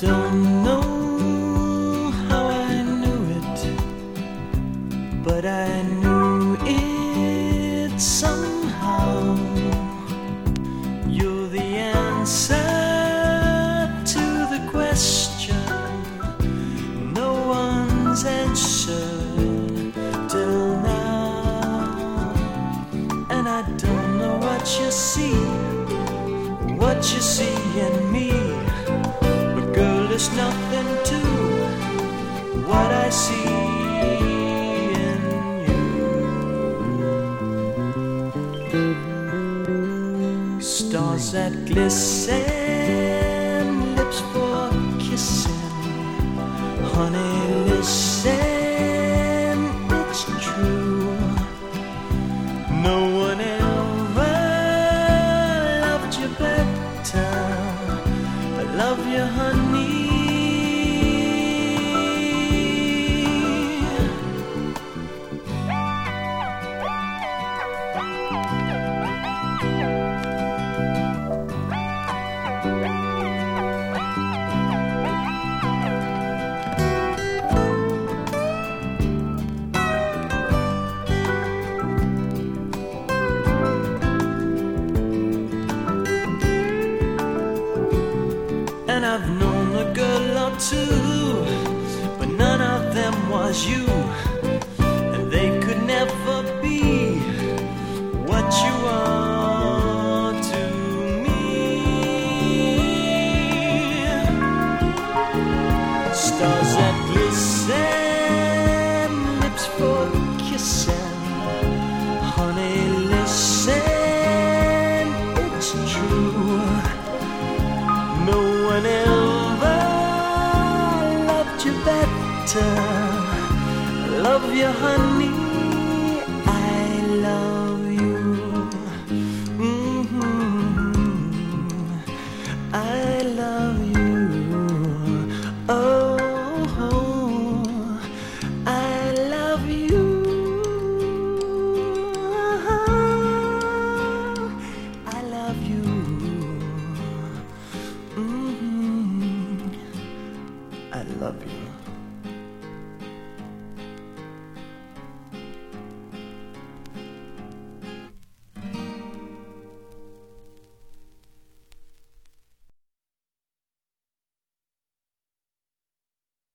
don't know how I knew it, but I knew it somehow. You're the answer to the question, no one's answered till now. And I don't know what you see, what you see in me. There's nothing to what I see in you. Stars that glisten, lips for kissing. Honey, listen, it's true. No one ever loved you better. I love you, honey. And I've known a girl or two, but none of them was you. And they could never be what you are to me. Stars that glisten, lips for kissing. Honey, No one ever loved you better. Love you, honey. love you.